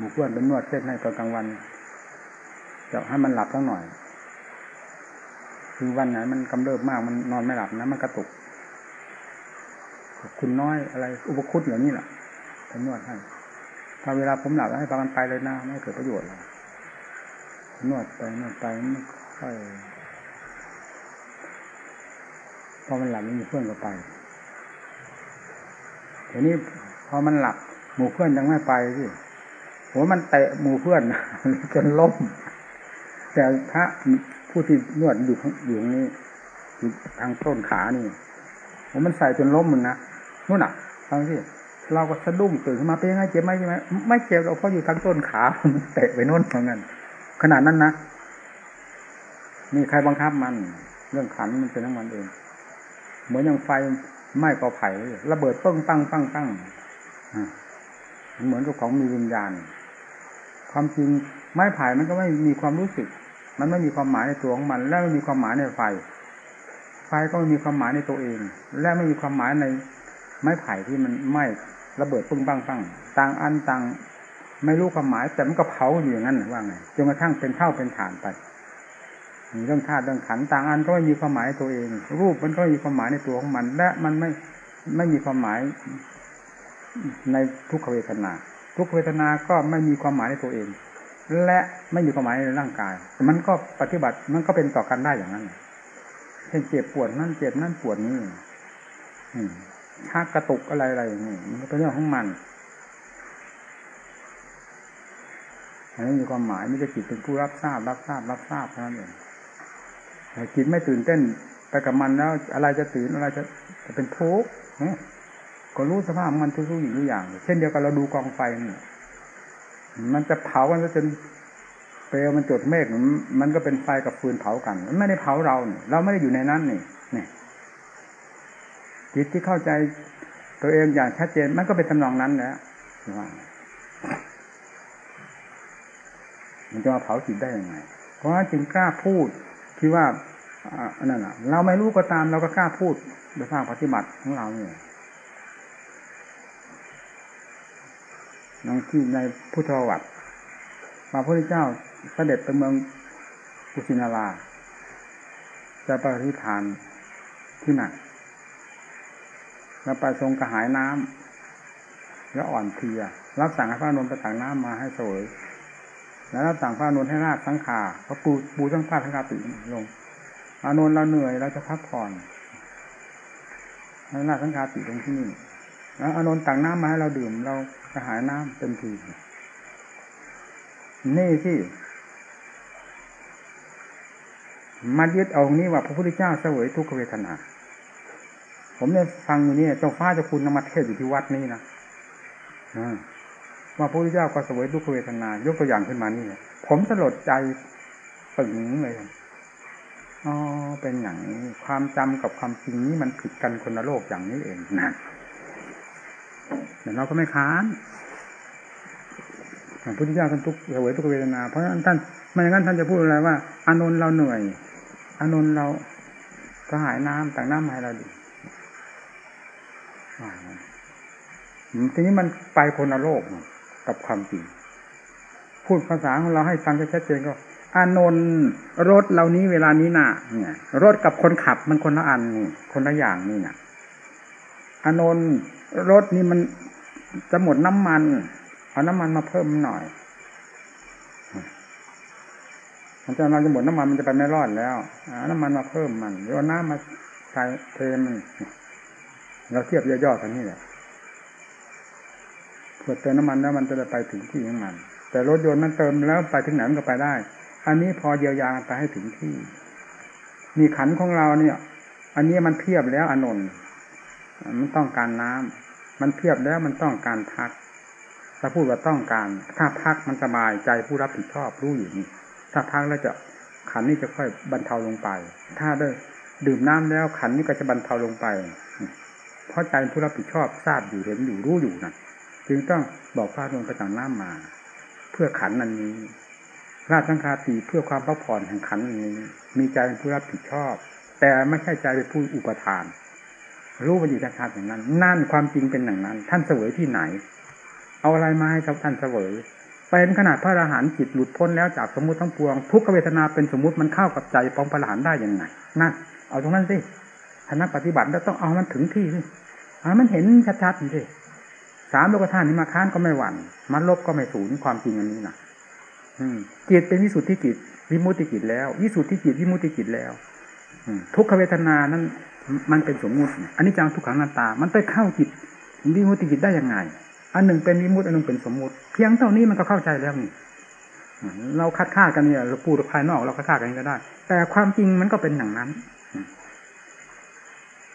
หมู่เพื่อนเป็นนวดเส้นให้ตอนกลางวันจะให้มันหลับสักหน่อย คือวันไหนมันกำเริบมากมันนอนไม่หลับนะมันกระตุกคุณน้อยอะไร อุปคุตอย่างนี้แหละเป็นนวดให้ถ้าเวลาผมหลับให้พากันไปเลยนะไม่เกิดประโยชน์เลยนวดไปนวดไปไม่ค่อยพอมันหลับมันมีเพื่อนก็ไปทีนี้พอมันหลับหมู่เพื่อนยังไม่ไปสิ โหมันเตะหมู่เพื่อนจนล้ม แต่พระผู้ที่นวดอยู่อยู่นี้ทางต้นขานี่ผมมันใส่จนล้มมันนะนู่นน่ะฟังสิเราก็สะดุ้งตื่นขึ้นมาเป็นยังไงเจ็บไหมใช่ไหมไม่เจ็บเราเพราะอยู่ทางต้นขาเตะไปโน่นเหมือนกันขนาดนั้นนะมีใครบังคับมัน เรื่องขันมันเป็นทั้งมันเอง เหมือนอย่างไฟไหม้กอไผ่ระเบิดปั้งปั้งปั้งปั้งเหมือนกับของมีวิญญาณ ความจริงไม้ไผ่มันก็ไม่มีความรู้สึก มันไม่มีความหมายในตัวของมัน และไม่มีความหมายในไฟ ไฟก็ไม่มีความหมายในตัวเอง และไม่มีความหมายในไม้ไผ่ที่มันไหม้ระเบิดปึ้งปังปังต่างอันต่างไม่รู้ความหมาย แต่มันก็เผาอยู่อย่างนั้นว่าไงจนกระทั่งเป็นเท่าเป็นฐานไปเรื่องธาตุเรื่องขันต่างอันก็ไม่มีความหมายในตัวเอง รูปมันก็มีความหมายในตัวของมัน และมันไม่ไม่มีความหมายในทุกขเวทนา ทุกเวทนาก็ไม่มีความหมายในตัวเอง และไม่มีความหมายในร่างกายมันก็ปฏิบัติมันก็เป็นต่อกันได้อย่างนั้นเช่นเจ็บปวดนั่นเจ็บนั่นปวดนี่ชักกระตุกอะไรอะไรนี่มันเป็นเรื่องของมันอันนี้มีความหมายไม่ได้จิตเป็นผู้รับทราบ รับทราบ รับทราบเท่านั้นเองจิตไม่ตื่นเต้นไปกับมันแล้ว อะไรจะตื่นอะไรจะจะเป็นทุกข์ ก็รู้สภาพมันทุกๆอย่างทุกอย่าง เช่นเดียวกันเราดูกองไฟนี่มันจะเผากันจนเปลวมันจดเมฆมันก็เป็นไฟกับฟืนเผากัน มันไม่ได้เผาเราเนี่ยเราไม่ได้อยู่ในนั้นนี่เนี่ยจิตที่เข้าใจตัวเองอย่างชัดเจนมันก็เป็นตำนองนั้นและว่ามันจะมาเผาจิตได้ยังไง เพราะฉันจึงกล้าพูดที่ว่าอันนั้นอะเราไม่รู้ก็ตามเราก็กล้าพูดโดยภาคปฏิบัติของเราเนี่ย นังที่ในพุทธวัตรพระพุทธเจ้าเสด็จไปเมืองกุสินาราจะปที่ฐานที่ไหนแล้วไปทรงกระหายน้ำแล้วอ่อนเพลียรับสั่งให้พระนนท์ไปตักน้ำมาให้สวยแล้วรับสั่งพระนนท์ให้ราดสังขาพระปูปูสังขาสังขาติลงอานนท์เราเหนื่อยเราจะพักผ่อนให้ราดสังขาติลงที่นี่ อานนท์ตักน้ำมาให้เราดื่ม เรากระหายน้ำเต็มทีนี่ที่มายึดเอานี้ว่าพระพุทธเจ้าเสวยทุกขเวทนา ผมเนี่ยฟังอยู่นี่เจ้าฟ้าเจ้าคุณนมาเทศอยู่ที่วัดนี้นะว่าพระพุทธเจ้าก็เสวยทุกขเวทนา ยกตัวอย่างขึ้นมานี่ผมสลดใจตึงเลยอ๋อเป็นอย่างนี้ความจำกับความจริงนี้มันผิดกันคนละโลกอย่างนี้เองนะ แต่เราก็ไม่ค้านพระพุทธเจ้าท่านทุกเสวยทุกเวทนา เพราะฉะนั้นท่านไม่อย่างนั้นท่านจะพูดอะไรว่า อานนท์เราเหนื่อยอานนท์เราก็หายน้ำต่างน้ำให้เราดีทีนี้มันไปคนละโลกกับความจริงพูดภาษาของเราให้ฟังชัดเจนก็อานนท์รถเหล่านี้เวลานี้น่ะ เนี่ย รถกับคนขับมันคนละอันนี่คนละอย่างนี่น่ะอานนท์ รถนี่มันจะหมดน้ำมัน เอาน้ำมันมาเพิ่มหน่อยมันจะเราจะหมดน้ำมันมันจะไปไม่รอดแล้วเอาน้ำมันมาเพิ่มมันเอาน้ำมาใส่เทมันเราเทียบย่อๆกันนี่แหละเพื่อเติมน้ำมันแล้วมันจะไปถึงที่ของมัน แต่รถยนต์มันเติมแล้วไปถึงไหนมันก็ไปได้ อันนี้พอเยียวยาไปให้ถึงที่ มีขันของเราเนี่ย อันนี้มันเพียบแล้วอนนท์ มันต้องการน้ำมันเพียบแล้วมันต้องการพัก ถ้าพูดว่าต้องการ ถ้าพักมันสบายใจผู้รับผิดชอบรู้อยู่นี่ถ้าพักแล้วจะขันนี้จะค่อยบรรเทาลงไป ถ้าได้ดื่มน้ำแล้วขันนี้ก็จะบรรเทาลงไป เพราะใจผู้รับผิดชอบทราบอยู่เห็นอยู่รู้อยู่นะจึงต้องบอกพระนนกระจังน้ำมา เพื่อขันนั้นนี้ราชสังฆาตีเพื่อความพักผ่อนแห่งขันนี้ มีใจเป็นผู้รับผิดชอบ แต่ไม่ใช่ใจเป็นผู้อุปทาน รู้มันอยู่ชัดๆอย่างนั้น นั่นความจริงเป็นอย่างนั้น ท่านเสวยที่ไหน เอาอะไรมาให้ท่านเสวยเป็นขนาดพระอรหันต์จิตหลุดพ้นแล้วจากสมมติทั้งปวง ทุกขเวทนาเป็นสมมติมันเข้ากับใจของพระอรหันต์ได้ยังไงนั่นเอาตรงนั้นสิถ้านักปฏิบัติแล้วต้องเอามันถึงที่สิเอามันเห็นชัดๆสิสามโลกธาตุนี้มาค้านก็ไม่หวั่นมันลบก็ไม่สูญความจริงอันนี้นะจิตเป็นวิสุทธิจิตวิมุตติจิตแล้ว วิสุทธิจิตวิมุตติจิตแล้วทุกขเวทนานั้น มันเป็นสมมุติอันนี้จังทุกขังนาตา มันไปเข้าจิตวิมุติจิตได้ยังไง อันหนึ่งเป็นวิมุตติอันหนึ่งเป็นสมมุติ เพียงเท่านี้มันก็เข้าใจแล้วนี่เราคัดค้ากันเนี่ยเราพูดภายนอกเราคัดค้ากันก็ได้ แต่ความจริงมันก็เป็นอย่างนั้น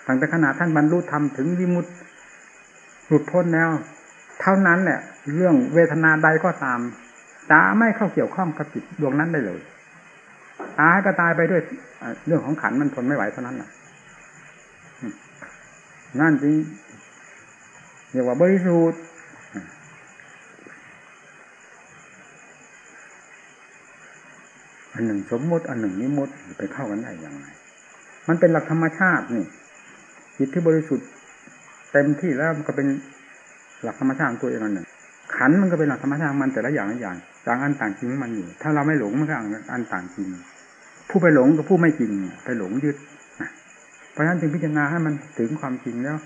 ตั้งแต่ขณะท่านบรรลุธรรมถึงวิมุตติหลุดพ้นแล้ว เท่านั้นแหละเรื่องเวทนาใดก็ตามจะไม่เข้าเกี่ยวข้องกับจิตดวงนั้นได้เลยตายก็ตายไปด้วยเรื่องของขันมันทนไม่ไหวเท่านั้นแหละ นั่นจริงเรียกว่าบริสุทธิ์อันหนึ่งสมมติอันหนึ่งนิมดไปเข้ากันได้อย่างไรมันเป็นหลักธรรมชาตินี่จิตที่บริสุทธิ์เต็มที่แล้วมันก็เป็นหลักธรรมชาติตัวเองอันหนึ่งขันมันก็เป็นหลักธรรมชาติมันแต่ละอย่างละอย่างต่างอันต่างจริงมันอยู่ ถ้าเราไม่หลงมันก็อันต่างจริงผู้ไปหลงกับผู้ไม่จริง ไปหลงยึด เพราะฉะนั้นจึงพิจารณาให้มันถึงความจริงแล้ว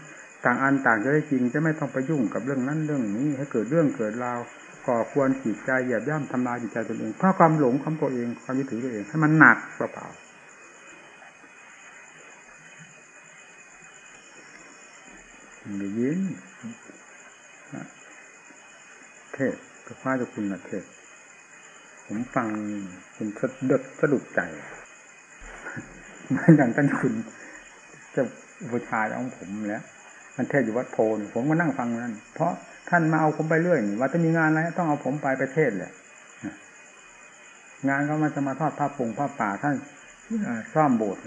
ต่างอันต่างจะได้จริงจะไม่ต้องไปยุ่งกับเรื่องนั้นเรื่องนี้ ให้เกิดเรื่องเกิดราวก่อควรขีดใจเหยียบย่ำทำลายจิตใจตนเองเพราะความหลงของตัวเองความยึดถือตัวเองให้มันหนักเปล่าได้ยินเทศพระพาจะคุณนะเทศ ผมฟังคุณสะดุดสะดุดใจเหมือนอย่างท่านคุณ จะอุปชาของผมแล้วมันเทศอยู่วัดโพนผมก็นั่งฟังนั่นเพราะท่านมาเอาผมไปเรื่อยว่าจะมีงานอะไรต้องเอาผมไปไปเทศแหละงานก็มาจะมาทอดผ้าปงผ้าป่าท่านซ่อมโบสถ์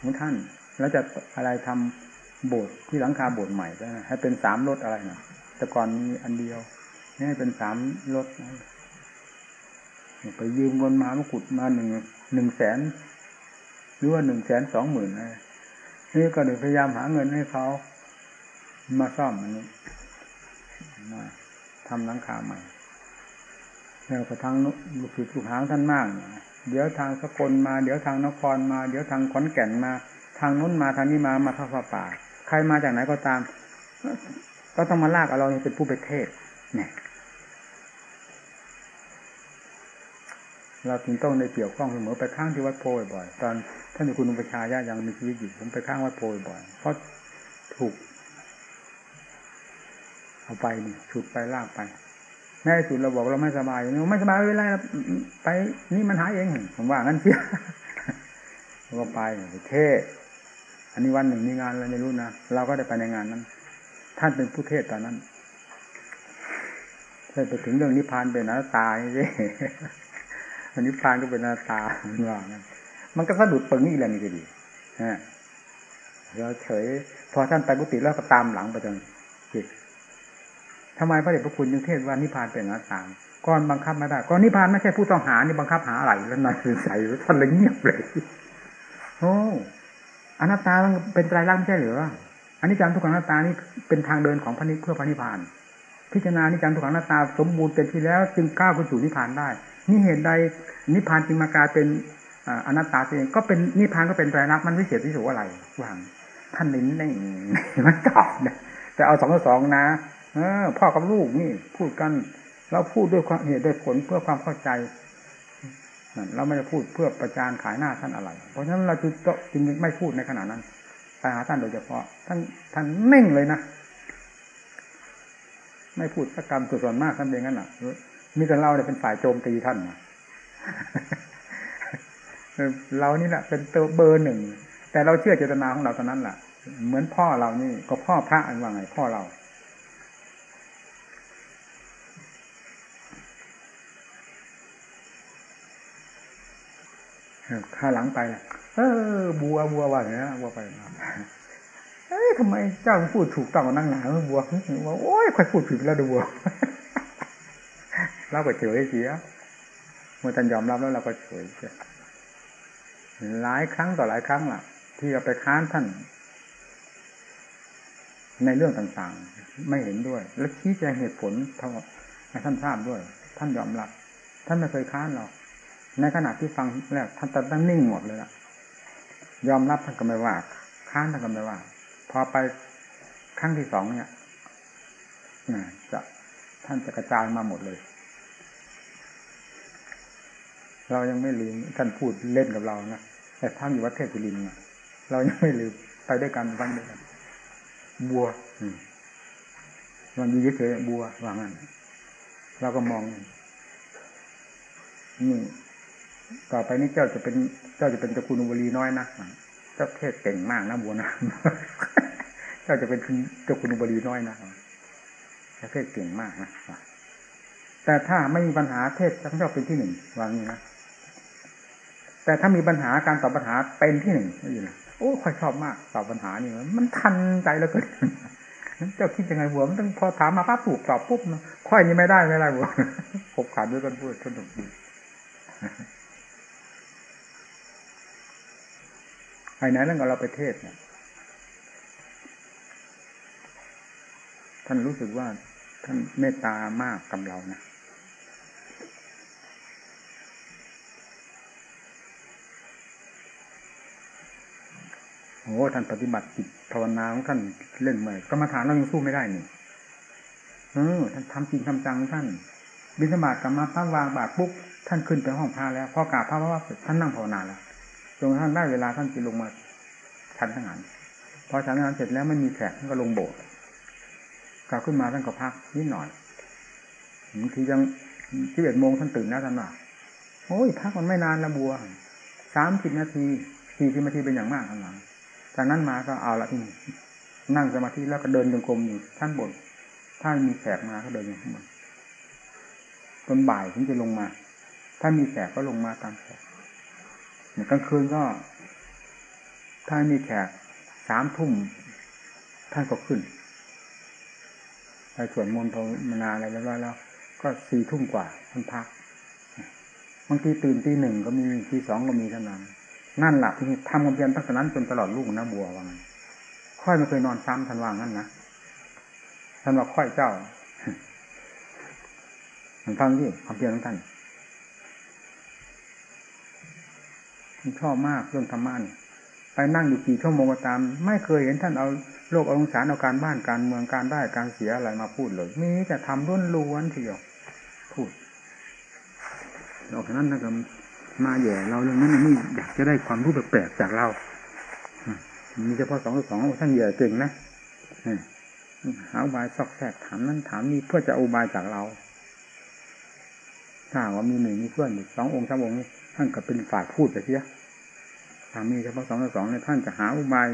ของท่าน แล้วจะอะไรทำโบสถ์ที่หลังคาโบสถ์ใหม่ให้เป็นสามรถอะไรนะแต่ก่อนมีอันเดียวนี่เป็นสามรถไปยืมเงินมามกุดมาหนึ่งหนึ่งแสนหรือว่าหนึ่งแสนสองหมื่น นี่ก็เลยพยายามหาเงินให้เขามาซ่อมอันนี้มาทำหลังคาใหม่แล้วก็ทางลูกศิษย์ลูกหางท่านมาก เดี๋ยวทางสกลมา เดี๋ยวทางนครมา เดี๋ยวทางขอนแก่นมา ทางนู้นมาทางนี้มา มาทอดป่า ใครมาจากไหนก็ตาม ก็ต้องมาลากเอาเราเป็นผู้ไปเทศเนี่ย เราถึงต้องในเกี่ยวข้องเสมอไปข้างที่วัดโพบ่อยตอนท่านคุณอุปชายายังมีชีวิตอยู่ผมไปข้างวัดโพบ่อยเพราะถูก เอาไปนี่ฉุดไปลากไปแม่สุดเราบอกเราไม่สบายอย่างนี้ไม่สบายไม่เป็นไรไปนี่มันหายเองผมว่างั้นเชียเราไปเทศอันนี้วันหนึ่งมีงานอะไรไม่รู้นะเราก็ได้ไปในงานนั้น ท่านเป็นผู้เทศตอนนั้นได้ไปถึงเรื่องนิพพานเป็นนัตตาใช่ นนี้พานก็เป็นหน้าตาว่างั้นมันก็สะดุดปึงอีกแล้วนี่ก็ดีฮะเราเฉย พอท่านไปกุฏิแล้วก็ตามหลังไปจนจิตทำไมพระเดชพระคุณยังเทศว่านิพพานเป็นหน้าตาก่อนบังคับไม่ได้ก่อนนิพพานไม่ใช่ผู้ต้องหานี่บังคับหาอะไรแล้วนายใส่ท่านเลยเงียบเลยโอ้อนัตตาเป็นไตรลักษณ์ไม่ใช่หรืออันนี้จำทุกขังหน้าตานี่เป็นทางเดินของพระนิพเพื่อพระนิพพาน พิจารณานิจังทุกขังหน้าตาสมบูรณ์เต็มที่แล้ว จึงก้าวขึ้นสู่นิพพานได้ นี่เหตุใดนิพพานจึงมากลายเป็นอนัตตาเองก็เป็นนิพพานก็เป็นไตรลักษณ์มันวิเศษวิโสอะไรวางท่านลิ้นนี่มันตอบนะแต่เอาสองต่อสองนะเออพ่อกับลูกนี่พูดกันเราพูดด้วยความเหตุด้วยผลเพื่อความเข้าใจเราไม่ได้พูดเพื่อประจานขายหน้าท่านอะไร เพราะฉะนั้นเราจึงจึงไม่พูดในขณะนั้นไปหาท่านโดยเฉพาะท่านท่านเน่งเลยนะไม่พูดสักกรรมส่วนมากท่านเป็นงั้นอะ มีแต่เราเนี่ยเป็นฝ่ายโจมตีท่านเรานี่แหละเป็นตัวเบอร์หนึ่ง แต่เราเชื่อเจตนาของเราตอนนั้นแหละเหมือนพ่อเรานี่ ก็พ่อพระอันว่าไงพ่อเรา ข้าหลังไปเออ บัวบัวว่าอย่างนี้บัวไปเอ้ยทำไมเจ้าพูดถูกต้องนั่งหนาบัวว่าโอ้ยใครพูดผิดแล้วดูบัว เราก็เฉยเสีย เมื่อท่านยอมรับแล้วเราก็เฉยเสียหลายครั้งต่อหลายครั้งล่ะ ที่เราไปค้านท่าน ในเรื่องต่างๆ ไม่เห็นด้วย และชี้แจงเหตุผลให้ท่านทราบด้วย ท่านยอมรับ ท่านไม่เคยค้านเรา ในขณะที่ฟังแรกท่านตั้งนิ่งหมดเลยละยอมรับท่านก็ไม่ว่า ค้านท่านก็ไม่ว่า พอไปครั้งที่สองเนี่ยจะท่านจะกระจายมาหมดเลย เรายังไม่ลืมท่านพูดเล่นกับเรานะแต่ท่านอยู่วัดเทพศิรินทร์เรายังไม่ลืมไปด้วยกันวันเดียกันบัวมันยู่เฉยๆบัวว่างั้นเราก็มองนี่ต่อไปนี้เจ้าจะเป็น เจ้าจะเป็นตระกูลบุรีน้อยนะเจ้าเทศเก่งมากนะบัวนะเจ้าจะเป็นตระกูลบุรีน้อยนะเจ้าเทศเก่งมากนะแต่ถ้าไม่มีปัญหาเทศทั้งเจ้าเป็นที่หนึ่งวางนี้นะ แต่ถ้ามีปัญหาการตอบปัญหาเป็นที่หนึ่งนี่นะโอ้ค่อยชอบมากตอบปัญหานี่มันทันใจแล้วเกินเจ้าคิดยังไงบัวมันต้องพอถามมาปั๊บถูกตอบปุ๊บนะค่อยนี้ไม่ได้ไม่ได้บัวขบขาดด้วยกันพูดสนุกดีไอ้ไหนนั่นก็เราไปเทศเนี่ยท่านรู้สึกว่าท่านเมตตามากกับเรานะ โอ้ท่านปฏิบัติจิตภาวนาของท่านเล่นใหม่กรรมฐานเรายังสู้ไม่ได้นี่เออท่านทำจริงทำจังท่านบิณฑบาตกรรมพระวางบาทปุ๊บท่านขึ้นไปห้องพระแล้วพอกราบพระว่าท่านนั่งภาวนาแล้วจนท่านได้เวลาท่านจะลงมาชันทั้งหันพอชันทั้งหันเสร็จแล้วไม่มีแขกท่านก็ลงโบสถ์กลับขึ้นมาท่านก็พักนิดหน่อยบางทียังที่เอ็ดโมงท่านตื่นแล้วท่านว่าโอ้ยพักมันไม่นานละบัวสามสิบนาทีสี่สิบนาทีเป็นอย่างมากท่านหลัง จากนั้นมาก็เอาละที่นี่นั่งสมาธิแล้วก็เดินจงกรมอยู่ท่านบน ถ้ามีแขกมาก็เดินอยู่ข้างบนตอนบ่ายถึงจะลงมา ถ้ามีแขกก็ลงมาตามแขกกลางคืนก็ ถ้ามีแขกสามทุ่มท่านก็ขึ้นไปสวดมนต์ภาวนาอะไรแล้วแล้ว ก็สี่ทุ่มกว่าท่านพักบางทีตื่นตีหนึ่งก็มีตีสองก็มีเท่านั้น นั่นแหละที่ทำความเพียรตั้งแต่นั้นจนตลอดลูกนะบัววังค่อยไม่เคยนอนซ้ำทันว่างนั่นนะท่านว่าค่อยเจ้าท่านฟังที่ความเพียรของท่านท่านชอบมากเรื่องธรรมะนี่ไปนั่งอยู่กี่ชั่วโมงก็ตาม ไม่เคยเห็นท่านเอาโลกเอาสารเอาการบ้านการเมืองการได้การเสียอะไรมาพูดเลยมีแต่ทำล้วนล้วนทีเดียวพูดนอกจากนั้นนะครับ มาแย่เราเรื่องนั้นนี่อยากจะได้ความรู้แปลกๆจากเรามีเฉพาะสองสองท่านแย่เก่งนะหาอุบายซอกแซกถามนั้นถามนี้เพื่อจะอุบายจากเราถ้าว่ามีหนึ่งมีเพื่อนสององค์สามองค์ท่านก็เป็นฝ่ายพูดไปเสียถามีเฉพาะสองสองเนี่ยท่านจะหาอุบาย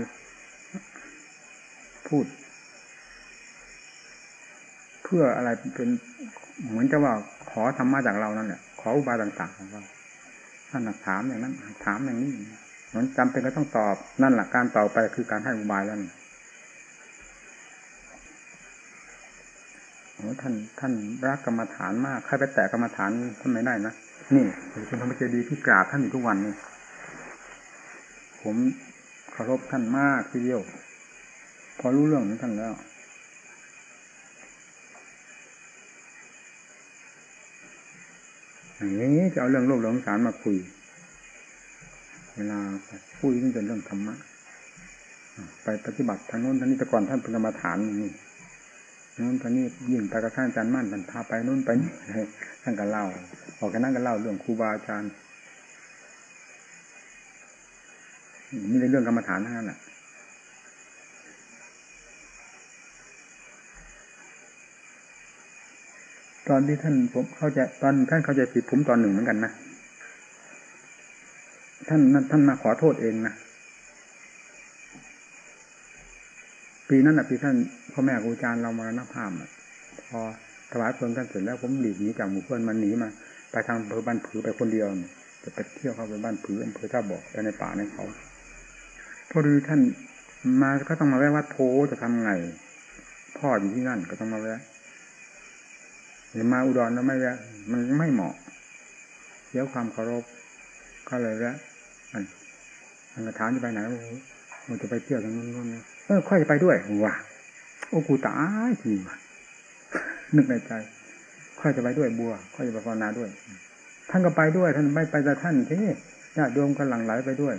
พูด เพื่ออะไรเป็นเหมือนจะว่าขอธรรมะจากเรานั่นแหละขออุบายต่าง ๆ ของเรา ท่านถามอย่างนั้น ถามอย่างนี้มันจำเป็นก็ต้องตอบนั่นแหละการตอบไปคือการให้อุบายแล้วโอ้ท่านท่านรักกรรมฐานมากใครไปแตะกรรมฐานท่านไม่ได้นะนี่คุณธรรมเจดีที่กราบท่านอยู่ทุกวันนี่ผมเคารพท่านมากทีเดียว พอรู้เรื่องของท่านแล้ว อย่างนี้จะเอาเรื่องโลกหลงสารมาคุย เวลาคุยนี่เป็นเรื่องธรรมะไปปฏิบัติทางโน้นทางนี้แต่ก่อนท่านเป็นกรรมฐานนี่โน้นทางนี้ยิ่งไปกระท่านอาจารย์มั่นท่านพาไปโน้นไปนี่ท่านก็เล่า ออกกันนั่งก็เล่าเรื่องครูบาอาจารย์มีในเรื่องกรรมฐานทั้งนั้นแหละ ตอนที่ท่านผมเข้าใจตอนท่านเข้าใจผิดผมตอนหนึ่งเหมือนกันนะท่านท่านมาขอโทษเองนะปีนั้นนะปีท่านพ่อแม่ครูอาจารย์เรามาหน้าภาพพอถวายเพลิงท่านเสร็จแล้วผมหลีกหนีจากหมู่เพื่อนมันหนีมาไปทางอำเภอบ้านผือไปคนเดียวจะไปเที่ยวเข้าไปบ้านผืออำเภอท่าบอกไปในป่าในเขาพอดีท่านมาก็ต้องมาแวะวัดโพจะทำไง พ่ออยู่ที่นั่นก็ต้องมาแวะ มาอุดรแล้วไม่แวะมันไม่เหมาะเสียความเคารพก็เลยแวะมันมันกระถามจะไปไหนมันจะไปเที่ยวทางนู้นเออ ค่อยจะไปด้วยว่ะโอ้กูตายทีว่ะนึกในใจ ค่อยจะไปด้วยบัว ค่อยจะไปภาวนาด้วย ท่านก็ไปด้วย ท่านไม่ไปแต่ท่านที่ญาติโยมก็หลั่งไหลไปด้วย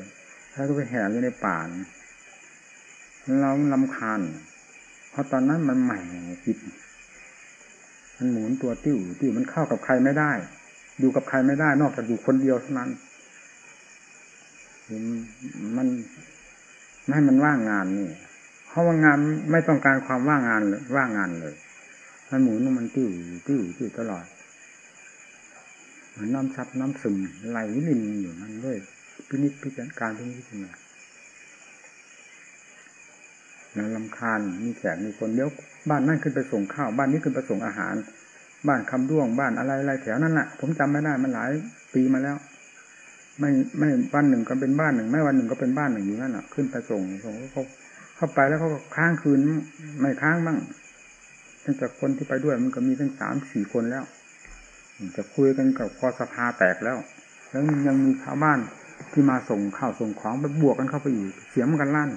ท่านก็ไปแห่อยู่ในป่าเราลำคาญเพราะตอนนั้นมันใหม่จิต มันหมุนตัวติ้วติ้วมันเข้ากับใครไม่ได้ อยู่กับใครไม่ได้ นอกจากอยู่คนเดียวเท่านั้นมันไม่ให้มันว่างงานนี่เพราะว่างานไม่ต้องการความว่างงานเลยว่างงานเลย มันหมุนมันติ้วติ้วติ้วตลอดเหมือนน้ำซับน้ำซึมไหลลินอยู่นั่นด้วยพินิจพิจารณาพินิจพิจารณา แล้วลำคาญมีแขกมีคนเดี๋ยวบ้านนั่นขึ้นไปส่งข้าวบ้านนี้ขึ้นไปส่งอาหาร บ้านคำด้วงบ้านอะไรอะไรแถวนั้นแหละผมจำไม่ได้มันหลายปีมาแล้ว ไม่ไม่วันหนึ่งก็เป็นบ้านหนึ่ง ไม่วันหนึ่งก็เป็นบ้านหนึ่งอยู่นั่นอะขึ้นไปส่งส่งเขาเข้าไปแล้วเขาก็ค้างคืนไม่ค้างบ้างตั้งแต่คนที่ไปด้วยมันก็มีตั้งสามสี่คนแล้วจะคุยกันกับพอสภาแตกแล้ว แล้วยังมีชาวบ้านที่มาส่งข้าวส่งของไปบวกกันเข้าไปอีกเสียมกันลั่น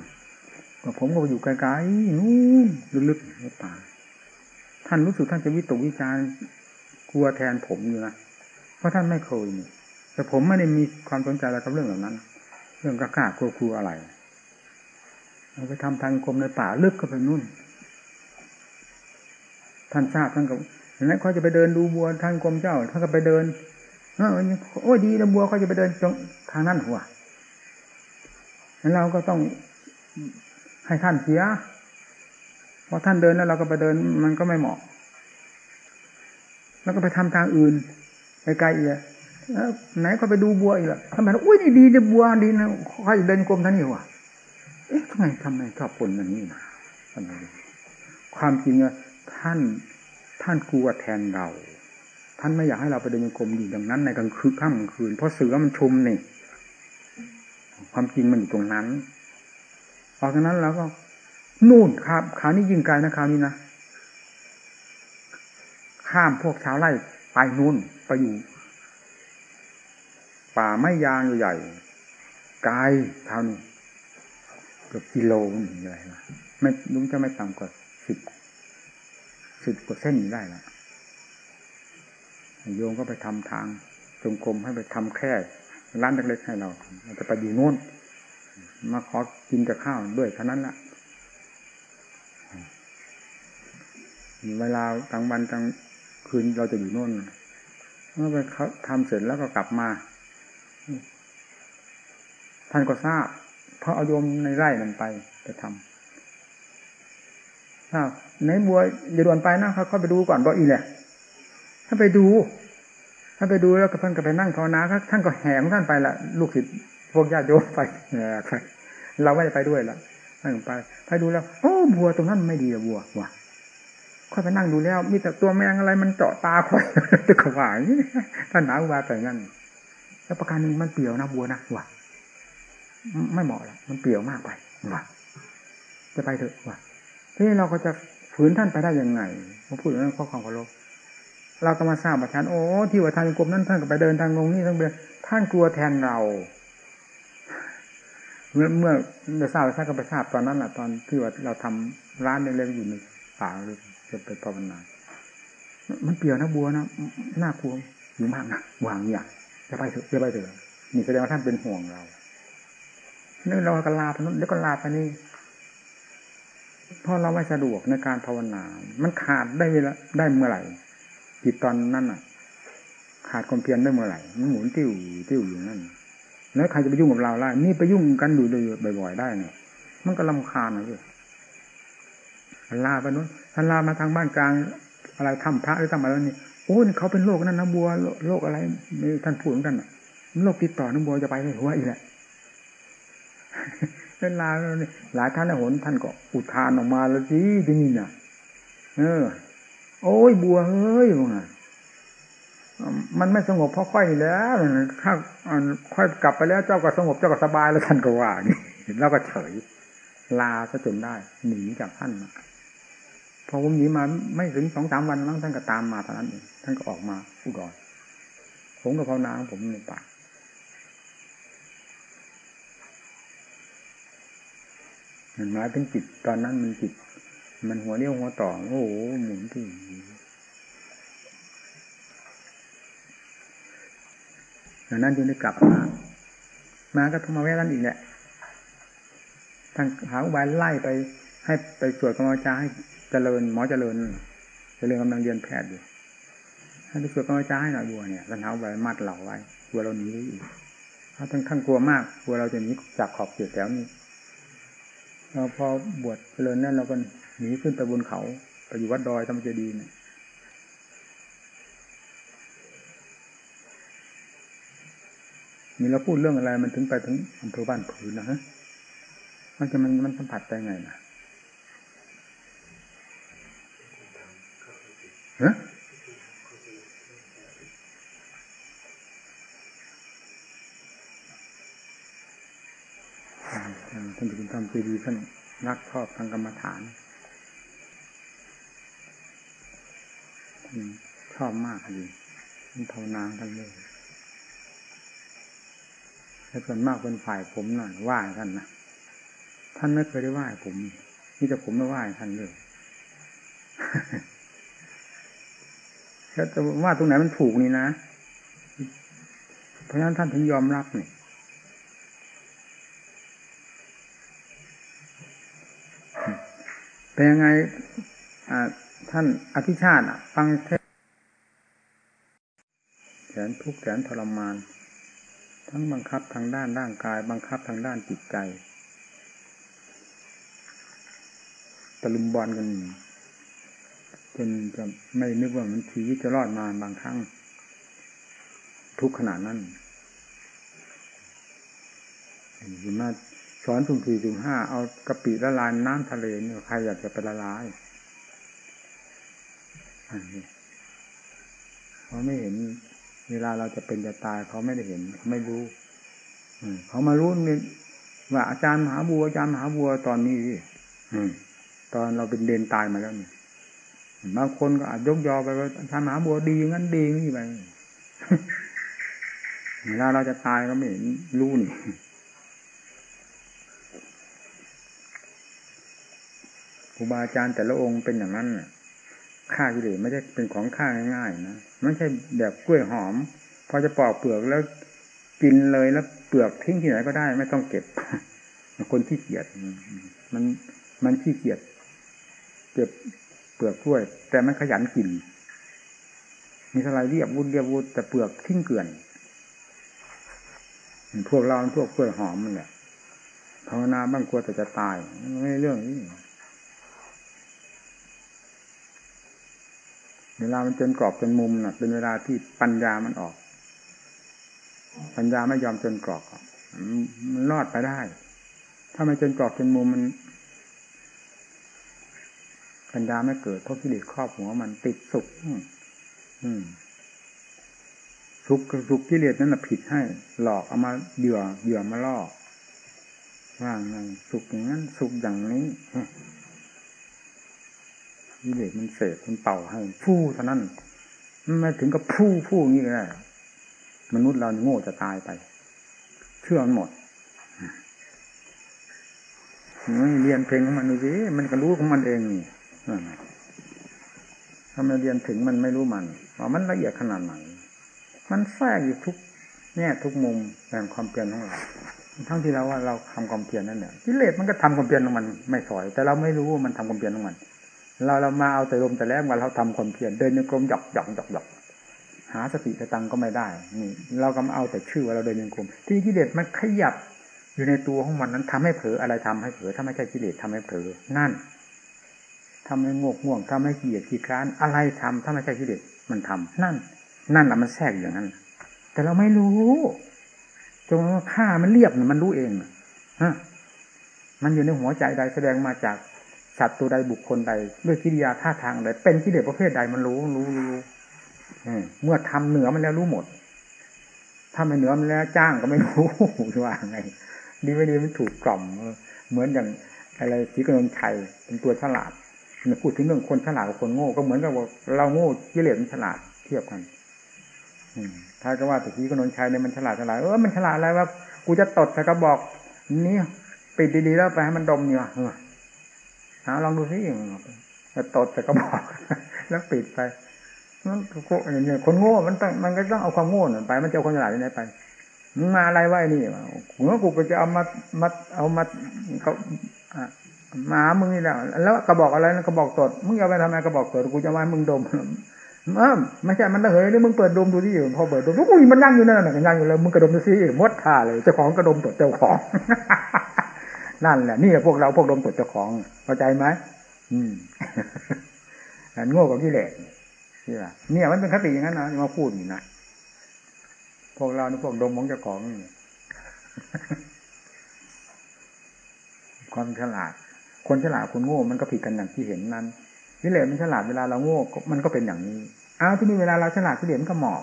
ผมก็อยู่ไกลๆนู่นลึกๆในป่าท่านรู้สึกท่านจะวิตกวิจารกลัวแทนผมอยู่นะเพราะท่านไม่เคยนี่แต่ผมไม่ได้มีความสนใจอะไรกับเรื่องเหล่านั้น เรื่องกล้ากลัวครูอะไรเราไปทำทางกรมในป่าลึกก็ไปนู่น ท่านทราบท่านก็เห็นไหมเขาจะไปเดินดูบัวทางกรมเจ้าท่านก็ไปเดินโอ้ยดีแล้วบัวเขาจะไปเดินตรงทางนั้นหัวแล้วเราก็ต้อง ให้ท่านเสียพอท่านเดินแล้วเราก็ไปเดินมันก็ไม่เหมาะ แล้วก็ไปทำทางอื่นไกลๆอีกไหนก็ไปดูบัวอีกละทำไมอุ้ยนี่ดีเดบัวดีนะใครเดินกรมท่านนี่วะเอ๊ะทำไมทำไมชอบคนอย่างนี้นะความจริงอะท่านท่านกลัวแทนเรา ท่านไม่อยากให้เราไปเดินกรมอยู่อย่างนั้นในกลางคืนค่ำกลางคืน เพราะเสือมันชุมนี่ ความจริงมันอยู่ตรงนั้น ออกจากนั้นเราก็นู่นครับขานี้ยิงไกลนะคราวนี้นะข้ามพวกชาวไร่ไปนู่นไปอยู่ ป่าไม้ยางใหญ่ไกลเท่านี้เกือบกิโลนี่เลยนะไม่ลุงจะไม่ต่ำกว่าสิบสิบกว่าเส้นได้ละโยมก็ไปทำทางจงกรมให้ไปทำแค่ร้านเล็กๆให้เราจะไปอยู่นู่น มาขอกินแต่ข้าวด้วยเท่านั้นละเวลากลางวันกลางคืนเราจะอยู่นู่นเมื่อไปทำเสร็จแล้วก็กลับมา ท่านก็ทราบ เพราะเอาโยมในไร่นั่นไปไปทำทราบในบัวอย่าด่วนไปนะเขาเข้าไปดูก่อนบอกอีแหละถ้าไปดู ถ้าไปดูแล้วก็ท่านก็ไปนั่งภาวนาท่านก็แหมท่านไปละลูกศิษย์ พวกญาติโยมไปเราไม่ได้ไปด้วยละนั่งไปไปดูแล้วโอ้บัวตรงนั้นไม่ดีอะบัวว่ะค่อยไปนั่งดูแล้ว มีแต่ตัวแมงอะไรมันเจาะตาค่อยตะขวายท่านหนาวาแต่งั้นแล้วประการหนึ่งมันเปลี่ยวนะบัวนะว่ะไม่เหมาะละมันเปลี่ยวมากไปว่ะจะไปเถอะว่ะทีนี้เราก็จะฝืนท่านไปได้ยังไงมาพูดเรื่องข้อความเคารพเราก็มาทราบประชันโอ้ที่ว่าทางกรมนั้นท่านก็ไปเดินทางลงนี่ทั้งเดือนท่านกลัวแทนเรา เมื่อเมื่อเราทราบทราบก็ไปทราบตอนนั้นแหละตอนที่ว่าเราทำร้านเล็กๆอยู่ในป่าเลยจะไปภาวนา มันเปลี่ยวนะบัวนะน่ากลัวอยู่มากนะวางอย่างจะไปเถอะจะไปเถอะนี่แสดงว่าท่านเป็นห่วงเรานี่เราก็ลาไปนู้นแล้วก็ลาไปนี่เพราะเราไม่สะดวกในการภาวนา มันขาดได้เวลาได้เมื่อไหร่จิตตอนนั้นอะ ขาดความเพียรได้เมื่อไหร่มันหมุนติ้วติ้วอยู่นั่น แล้วใครจะไปยุ่งกับเราล่ะนี่ไปยุ่งกันอยู่บ่อย ๆ ได้เนี่ยมันก็ลำคาญนะพี่ลาไปนู้นท่านลามาทางบ้านกลาง อะไรทำพระหรือทำอะไรนี่โอ้เขาเป็นโรคนั่นนะบัวโรคอะไรท่านพูดเหมือนกันโรคติดต่อน้ำบัวจะไปหัวอีกแหละเวลาหลายท่านหนท่านก็อุทานออกมาแล้วจีที่นี่น่ะ เออ โอ้ยบัวเฮ้ยว่า มันไม่สงบเพราะค่อยแล้วถ้าค่อยกลับไปแล้วเจ้าก็สงบเจ้าก็สบายแล้วท่านก็ว่านี่แล้วก็เฉย ลาซะจนได้ หนีจากท่านพอผมหนีมาไม่ถึงสองสามวันแล้วท่านก็ตามมาเท่านั้นเองท่านก็ออกมาอุดรผมกับภาวนาของผมในป่าหมายถึงจิตตอนนั้นมันจิต มันหัวเรี้ยวหัวต่อ โอ้โหหมุนที่ อย่างนั้นจึงได้กลับมา มาก็ต้องมาแวะนั้นอีกแหละทางหาอุบายไล่ไป ให้ไปตรวจกรรมจาให้เจริญหมอเจริญเจริญกำลังเรียนแพทย์อยู่ให้ไปตรวจกรรมจาให้หน่อยบัวเนี่ยกันหาอุบายมัดเหล่าไว้กลัวเราหนีได้อีกเขาทั้งทั้งกลัวมากกลัวเราจะหนีจากขอบเขตแถวนี้เราพอบวชเจริญนั่นเราก็หนีขึ้นไปบนเขาไปอยู่วัดดอยธรรมเจดีเนี่ย นี่เราพูดเรื่องอะไรมันถึงไปถึงอำเภอบ้านผืนนะฮะมันจะมันมันสัมผัสได้ไงนะฮะท่านจะเป็นธรรมเจดีท่านรักชอบทางกรรมฐานชอบมากเลยท่านภาวนาท่านเลย แต่ส่วนมากเป็นฝ่ายผมหน่อยไหว้ท่านนะท่านไม่เคยได้ไหว้ผมนี่แต่ผมไม่ไหว้ท่านเลยแล้วจะว่าตรงไหนมันถูกนี่นะเพราะฉะนั้นท่านถึงยอมรับนี่เป็นยังไงท่านอภิชาติฟังเทศแสนทุกข์แสนทรมาน ทั้งบังคับทางด้านร่างกาย บังคับทางด้านจิตใจตะลุมบอลกันจนจะไม่นึกว่ามันชีวิตจะรอดมาบางครั้ง ทุกขนาดนั้นอยู่มาสอนสุ่มสี่สุ่มห้าเอากะปิละลายน้ำทะเลเนี่ยใครอยากจะไปละลายอันนี้เขาไม่เห็น เวลาเราจะเป็นจะตายเขาไม่ได้เห็นเขาไม่รู้เขามารู้นี่ว่าอาจารย์มหาบัวอาจารย์มหาบัวตอนนี้ตอนเราเป็นเดนตายมาแล้วนี่บางคนก็อาจยกยอไปว่าอาจารย์มหาบัวดีงั้นดีนี่ไปเวลาเราจะตายก็ไม่เห็นรู้นี่ครูบาอาจารย์แต่ละองค์เป็นอย่างนั้นน่ะ ฆ่ากิเลสไม่ใช่เป็นของฆ่าง่ายๆนะไม่ใช่แบบกล้วยหอม พอจะปอกเปลือกแล้วกินเลยแล้วเปลือกทิ้งที่ไหนก็ได้ ไม่ต้องเก็บ คนที่เกียดมันมันขี้เกียจเก็บเปลือกกล้วย แต่มันขยันกิน มีอะไรเรียบวุ้นเรียบวุ้นแต่เปลือกทิ้งเกลื่อนพวกเราพวกกล้วยหอมมันแหละภาวนาบ้างกลัวแต่จะตายไม่เรื่องนี้ เวลามันจนกรอบจนมุมนะ่ะ เป็นเวลาที่ปัญญามันออก ปัญญาไม่ยอมจนกรอบมันรอดไปได้ ถ้าไม่จนกรอบจนมุมมัน ปัญญาไม่เกิดเพราะกิเลสครอบหัวมันติดสุขอืมสุขสุขกิเลสนั่นแหะผิดให้ หลอกเอามาเหยื่อเหยื่อมาล่อว่าไงสุขอย่างนั้นสุขอย่างนี้ กิเลสมันเสพมันเป่าให้ฟู่เท่านั้นไม่ถึงกับฟู่ฟู่งี้ก็ได้มนุษย์เราโง่จะตายไป เชื่อมันหมดไม่เรียนเพลงของมันดูสิมันก็รู้ของมันเองนี่ถ้าไม่เรียนถึงมันไม่รู้มันว่ามันละเอียดขนาดไหนมันแทรกอยู่ทุกแง่ทุกมุมแห่งความเปลี่ยนของเราทั้งที่เราว่าเราทำความเพียรนั่นแหละกิเลสมันก็ทำความเพียรของมันไม่สอย แต่เราไม่รู้ว่ามันทำความเพียรของมัน เราเรามาเอาแต่ลมแต่แรงว่าเราทำความเพียรเดินในกรมหยอกหยอกหยอกหยอกหาสติสตังก็ไม่ได้ นี่ เราก็มาเอาแต่ชื่อว่าเราเดินในกรมที่กิเลสมันขยับอยู่ในตัวของมันนั้นทำให้เผลออะไรทำให้เผลอถ้าไม่ใช่กิเลสทำให้เผลอนั่นทำให้งกง่วงทำให้เกียดขี้คร้านอะไรทำถ้าไม่ใช่กิเลสมันทำนั่น นั่นแหละมันแทรกอย่างนั้น แต่เราไม่รู้จงว่าข้ามันเรียบมันรู้เองฮะมันอยู่ในหัวใจใดแสดงมาจาก สัตว์ตัวใดบุคคลใด ด้วยกิริยาท่าทางใดเป็นกิเลสประเภทใดมันรู้รู้รู้เมื่อทำเหนือมันแล้วรู้หมดถ้าไม่เหนือมันแล้วจ้างก็ไม่รู้ว่าไง ดีไม่ดีมันถูกกล่อมเหมือนอย่างอะไรสีกนนชัยเป็นตัวฉลาดมันพูดถึงเรื่องคนฉลาดกับคนโง่ก็เหมือนกับว่าเราโง่กิเลสมันฉลาดเทียบกันถ้าก็ว่าแต่สีกนนชัยเนี่ยมันฉลาดฉลาดเออมันฉลาดอะไรวะกูจะตดแต่ก็บอก นี่ปิดดีๆแล้วไปให้มันดมเนี่ยาลองดูสิจะตดแต่ก็บอก แล้วปิดไปเนี่ยคนโง่มันต้องมันก็ต้องเอาความโง่นั่นไป มันจะเอาคนฉลาดที่ไหนไปมึงมาอะไรไว้นี่หัวกูก็จะเอามามาเอามาเขามามึงนี่แหละแล้วกระบอกอะไรนะกระบอกตดมึงเอาไปทำไมกระบอกตดกูจะมามึงดมเออไม่ใช่มันระเหยหรือมึงเปิดดมดูที่พอเปิดดมอุ้ยมันยั่งอยู่นั่นน่ะยั่งอยู่แล้วมึงกระดมดูซิมดท่าเลยเจ้าของกระดมตดเจ้าของ นั่นแหละนี่พวกเราพวกดมตดเจ้าของเข้าใจไหมอืมอันโง่กับที่แหลกนี่แหละเนี่ยมันเป็นคติอย่างนั้นนะมาพูดอยู่นะพวกเรานี่พวกดมของเจ้าของความฉลาด คนฉลาดคนโง่ มันก็ผิดกันอย่างที่เห็นนั้นวิเลศมันฉลาดเวลาเราโง่มันก็เป็นอย่างนี้อ้าวที่นี่เวลาเราฉลาดวิเลศมันก็หมอบ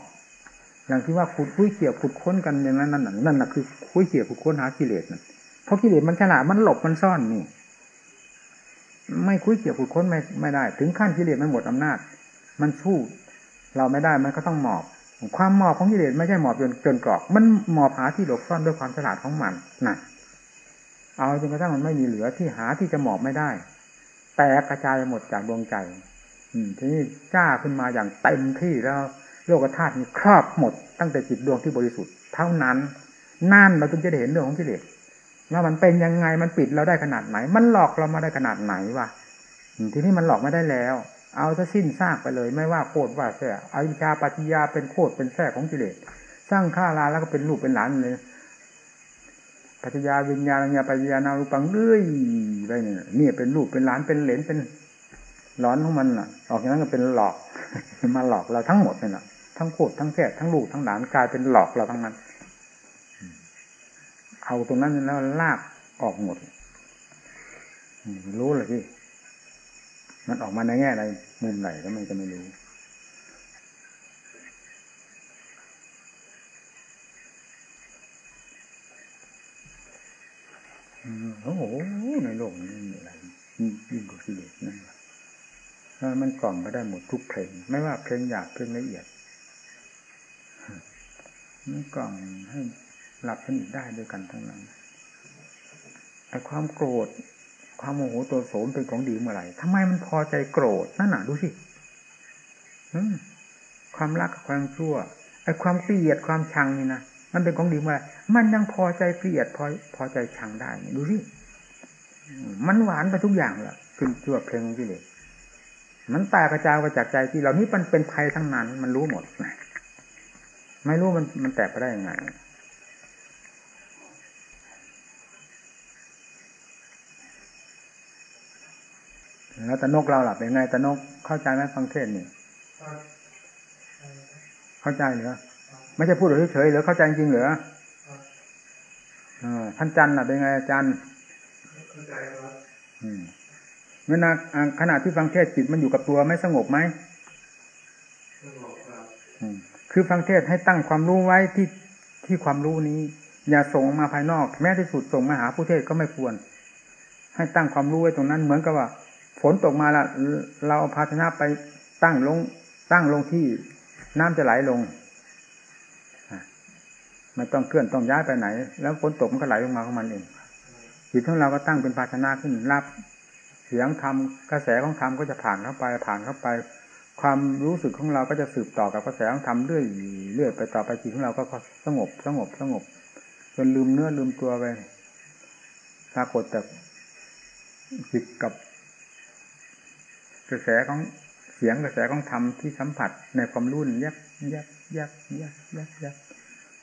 อย่างที่ว่าขุดคุยเกี่ยวขุดค้นกันอย่างนั้นนั่นนั่นน่ะคือคุยเกี่ยวขุดค้นหากิเลสนั่น เพราะกิเลสมันฉลาดมันหลบมันซ่อนนี่ ไม่คุยเกี่ยวขุดค้นไม่ไม่ได้ ถึงขั้นกิเลสมันหมดอำนาจ มันสู้เราไม่ได้มันก็ต้องหมอบ ความหมอบของกิเลสไม่ใช่หมอบจนจนกรอก มันหมอบหาที่หลบซ่อนด้วยความฉลาดของมันน่ะ เอาจนกระทั่งมันไม่มีเหลือที่หาที่จะหมอบไม่ได้ แตกกระจายหมดจากดวงใจ อืม ทีนี้จ้าขึ้นมาอย่างเต็มที่แล้วโลกธาตุนี้ครอบหมดตั้งแต่จิตดวงที่บริสุทธิ์เท่านั้นนั่นเราจึงจะได้เห็นเรื่องของกิเลส ว่ามันเป็นยังไงมันปิดเราได้ขนาดไหน มันหลอกเรามาได้ขนาดไหนวะทีนี้มันหลอกไม่ได้แล้ว เอาจะสิ้นซากไปเลย ไม่ว่าโคตรว่าแท้อวิชาปัจจยาเป็นโคตรเป็นแท้ของกิเลสสร้างข้าราแล้วก็เป็นลูกเป็นหลานเลยปัจจยาวิญญาณญาปัจจยานารูปังเรื่อยไปเนี่ยนี่เป็นลูกเป็นหลานเป็นเหลนเป็นหลอนของมันอะ ออกอย่างนั้นก็เป็นหลอกมาหลอกเราทั้งหมดเลยนะทั้งโคตรทั้งแท้ทั้งลูกทั้งหลานกลายเป็นหลอกเราทั้งนั้น เอาตรงนั้นแล้วลากออกหมดรู้เลยที่มันออกมาในแง่อะไรมุมไหนก็ไมันจะไม่รู้ โอ้โห ในโลกนี้มีอะไรยิ่งกว่ากิเลสนั่นมันกล่อมก็ได้หมดทุกเพลง ไม่ว่าเพลงหยาบเพลงละเอียดมันกล่อมให้ หลับสนิทได้ด้วยกันทั้งนั้นไอ้ความโกรธ ความโมโหตัวโสมเป็นของดีเมื่อไหร่ทำไมมันพอใจโกรธนั่นน่ะดูสิความรักกับความชั่วไอ้ความเกลียดความชังนี่นะมันเป็นของดีเมื่อไหร่มันยังพอใจเกลียดพอพอใจชังได้ดูสิมันหวานไปทุกอย่างแหละขึ้นชั่วเพลงของกิเลสมันแตกกระจายไปจากใจที่เหล่านี้มันเป็นภัยทั้งนั้น มันรู้หมดนะไม่รู้มันมันแตกไปได้ยังไง แล้วตะนกเราหลับเป็นไงตะนกเข้าใจไหมฟังเทศนี่เข้าใจเหรอไม่ใช่พูดเฉยๆหรือเข้าใจจริงเหรอท่านจันทร์ล่ะเป็นไงอาจารย์เข้าใจครับเวลาขณะที่ฟังเทศจิตมันอยู่กับตัวไม่สงบไหมสงบครับคือฟังเทศให้ตั้งความรู้ไว้ที่ที่ความรู้นี้ อย่าส่งมาภายนอก แม้ที่สุดส่งมาหาผู้เทศก็ไม่ควร ให้ตั้งความรู้ไว้ตรงนั้นเหมือนกับว่า ฝนตกมาแล้วเราเอาภาชนะไปตั้งลง ตั้งลงที่น้ำจะไหลลงไม่ต้องเคลื่อนต้องย้ายไปไหน แล้วฝนตกมันก็ไหลลงมาของมันเองจิตของเราก็ตั้งเป็นภาชนะขึ้นรับ เสียงธรรมกระแสของธรรมก็จะผ่านเข้าไปผ่านเข้าไป ความรู้สึกของเราก็จะสืบต่อกับกระแสของธรรมเรื่อยเรื่อยไปต่อไปจิตของเราก็สงบสงบสงบ จนลืมเนื้อลืมตัวไปปรากฏแต่จิตกับ กระแสของเสียงกระแสของธรรมที่สัมผัสในความรุ่นยักยักยักยักยักยัก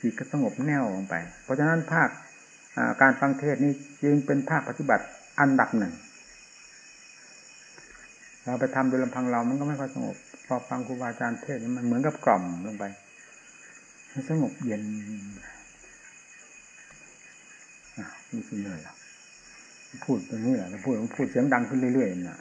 จิตก็สงบแน่วลงไป เพราะฉะนั้นภาคการฟังเทศนี้จึงเป็นภาคปฏิบัติอันดับหนึ่ง เราไปทำโดยลำพังเรามันก็ไม่ค่อยสงบ พอฟังครูบาอาจารย์เทศมันเหมือนกับกล่อมลงไปให้สงบเย็นนี่คือเหนื่อยพูดตรงนี้แหละพูดพูดเสียงดังขึ้นเรื่อยๆนะ